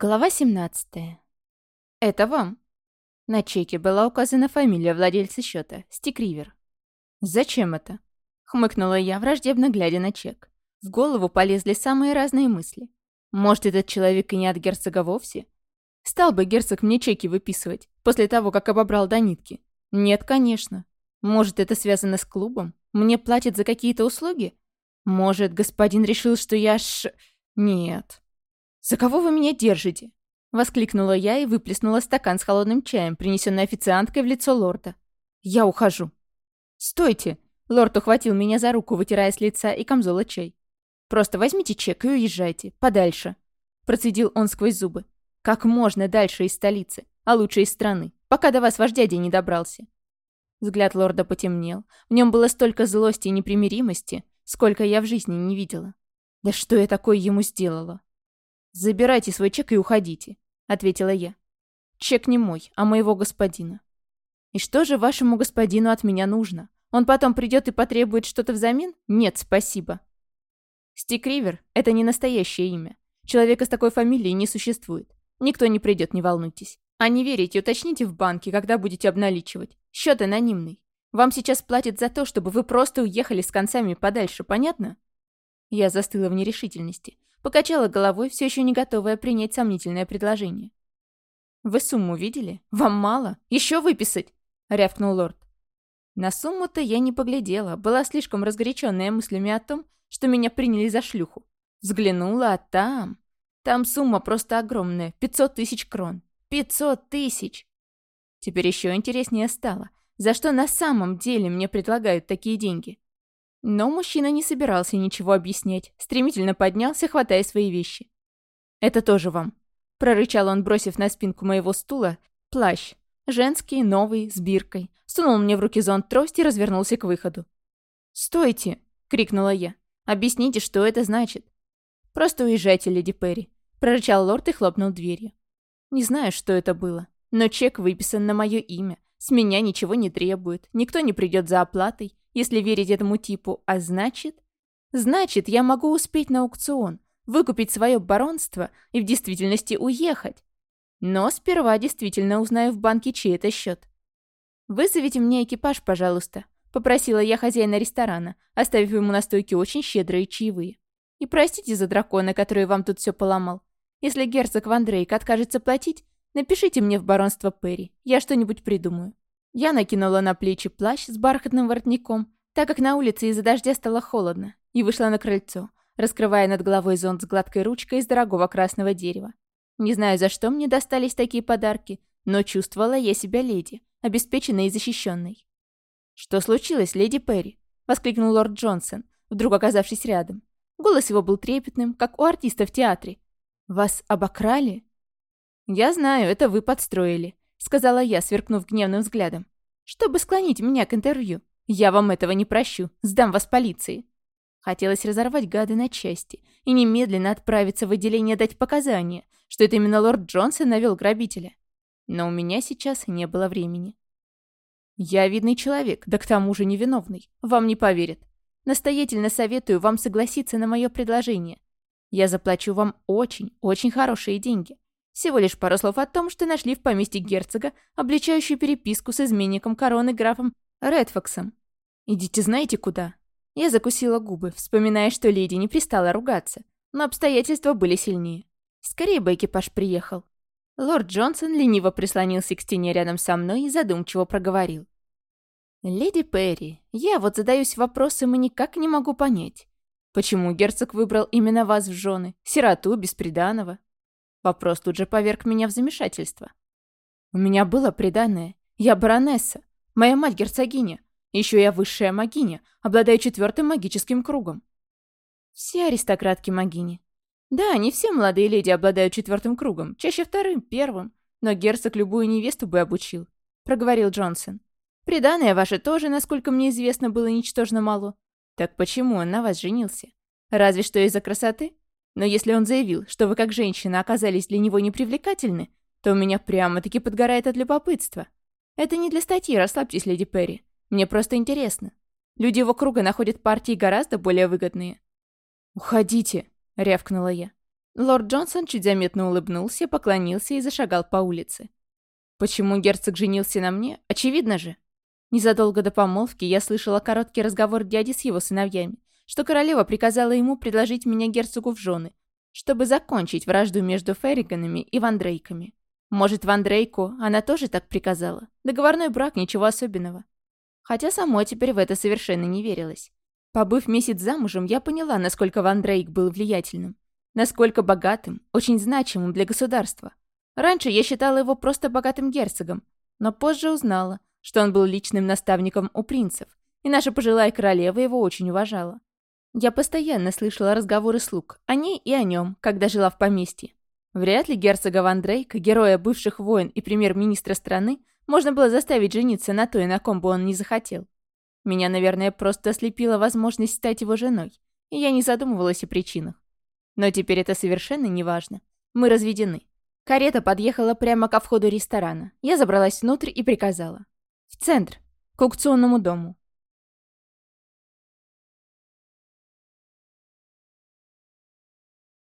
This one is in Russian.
Глава 17. Это вам. На чеке была указана фамилия владельца счета – Стикривер. «Зачем это?» – хмыкнула я, враждебно глядя на чек. В голову полезли самые разные мысли. Может, этот человек и не от герцога вовсе? Стал бы герцог мне чеки выписывать, после того, как обобрал до нитки? Нет, конечно. Может, это связано с клубом? Мне платят за какие-то услуги? Может, господин решил, что я ш... Нет. «За кого вы меня держите?» Воскликнула я и выплеснула стакан с холодным чаем, принесенный официанткой в лицо лорда. «Я ухожу». «Стойте!» Лорд ухватил меня за руку, вытирая с лица и камзола чай. «Просто возьмите чек и уезжайте. Подальше». Процедил он сквозь зубы. «Как можно дальше из столицы, а лучше из страны, пока до вас ваш дядя не добрался». Взгляд лорда потемнел. В нем было столько злости и непримиримости, сколько я в жизни не видела. Да что я такое ему сделала? «Забирайте свой чек и уходите», — ответила я. «Чек не мой, а моего господина». «И что же вашему господину от меня нужно? Он потом придет и потребует что-то взамен? Нет, спасибо». Стик Ривер — это не настоящее имя. Человека с такой фамилией не существует. Никто не придет, не волнуйтесь. А не верите, уточните в банке, когда будете обналичивать. Счет анонимный. Вам сейчас платят за то, чтобы вы просто уехали с концами подальше, понятно? Я застыла в нерешительности. Покачала головой, все еще не готовая принять сомнительное предложение. «Вы сумму видели? Вам мало? Еще выписать?» — рявкнул лорд. На сумму-то я не поглядела, была слишком разгоряченная мыслями о том, что меня приняли за шлюху. Взглянула, а там... Там сумма просто огромная, пятьсот тысяч крон. Пятьсот тысяч! Теперь еще интереснее стало, за что на самом деле мне предлагают такие деньги. Но мужчина не собирался ничего объяснять, стремительно поднялся, хватая свои вещи. «Это тоже вам», — прорычал он, бросив на спинку моего стула плащ. Женский, новый, с биркой. Сунул мне в руки зонт трость и развернулся к выходу. «Стойте!» — крикнула я. «Объясните, что это значит?» «Просто уезжайте, леди Перри», — прорычал лорд и хлопнул дверью. Не знаю, что это было, но чек выписан на мое имя. С меня ничего не требует, никто не придет за оплатой, если верить этому типу, а значит... Значит, я могу успеть на аукцион, выкупить свое баронство и в действительности уехать. Но сперва действительно узнаю в банке, чей это счет. «Вызовите мне экипаж, пожалуйста», — попросила я хозяина ресторана, оставив ему на стойке очень щедрые чаевые. «И простите за дракона, который вам тут все поломал. Если герцог Ван Дрейк откажется платить, напишите мне в баронство Перри, я что-нибудь придумаю». Я накинула на плечи плащ с бархатным воротником, так как на улице из-за дождя стало холодно, и вышла на крыльцо, раскрывая над головой зонт с гладкой ручкой из дорогого красного дерева. Не знаю, за что мне достались такие подарки, но чувствовала я себя леди, обеспеченной и защищенной. «Что случилось, леди Перри?» — воскликнул лорд Джонсон, вдруг оказавшись рядом. Голос его был трепетным, как у артиста в театре. «Вас обокрали?» «Я знаю, это вы подстроили», — сказала я, сверкнув гневным взглядом. «Чтобы склонить меня к интервью. Я вам этого не прощу. Сдам вас полиции». Хотелось разорвать гады на части и немедленно отправиться в отделение дать показания, что это именно лорд Джонсон навел грабителя. Но у меня сейчас не было времени. «Я видный человек, да к тому же невиновный. Вам не поверят. Настоятельно советую вам согласиться на мое предложение. Я заплачу вам очень, очень хорошие деньги. Всего лишь пару слов о том, что нашли в поместье герцога обличающую переписку с изменником короны графом Редфоксом. Идите знаете куда. Я закусила губы, вспоминая, что леди не пристала ругаться, но обстоятельства были сильнее. Скорее бы экипаж приехал. Лорд Джонсон лениво прислонился к стене рядом со мной и задумчиво проговорил. «Леди Перри, я вот задаюсь вопросом и никак не могу понять, почему герцог выбрал именно вас в жены, сироту, бесприданного?» Вопрос тут же поверг меня в замешательство. У меня было приданное. Я баронесса. Моя мать герцогиня. Еще я высшая магиня, обладаю четвертым магическим кругом. Все аристократки магини. Да, не все молодые леди обладают четвертым кругом, чаще вторым, первым. Но герцог любую невесту бы обучил, проговорил Джонсон. Приданное ваше тоже, насколько мне известно, было ничтожно мало. Так почему он на вас женился? Разве что из-за красоты? Но если он заявил, что вы как женщина оказались для него непривлекательны, то у меня прямо-таки подгорает от любопытства. Это не для статьи, расслабьтесь, леди Перри. Мне просто интересно. Люди его круга находят партии гораздо более выгодные. «Уходите», — рявкнула я. Лорд Джонсон чуть заметно улыбнулся, поклонился и зашагал по улице. Почему герцог женился на мне? Очевидно же. Незадолго до помолвки я слышала короткий разговор дяди с его сыновьями, что королева приказала ему предложить меня герцогу в жены, чтобы закончить вражду между Ферриганами и Вандрейками. Может, Вандрейку она тоже так приказала? Договорной брак, ничего особенного. Хотя самой теперь в это совершенно не верилось. Побыв месяц замужем, я поняла, насколько Вандрейк был влиятельным. Насколько богатым, очень значимым для государства. Раньше я считала его просто богатым герцогом, но позже узнала, что он был личным наставником у принцев, и наша пожилая королева его очень уважала. Я постоянно слышала разговоры слуг о ней и о нем, когда жила в поместье. Вряд ли герцога Ван Дрейка, героя бывших войн и премьер-министра страны, можно было заставить жениться на той, на ком бы он не захотел. Меня, наверное, просто ослепила возможность стать его женой, и я не задумывалась о причинах. Но теперь это совершенно не важно. Мы разведены. Карета подъехала прямо ко входу ресторана. Я забралась внутрь и приказала. В центр, к аукционному дому.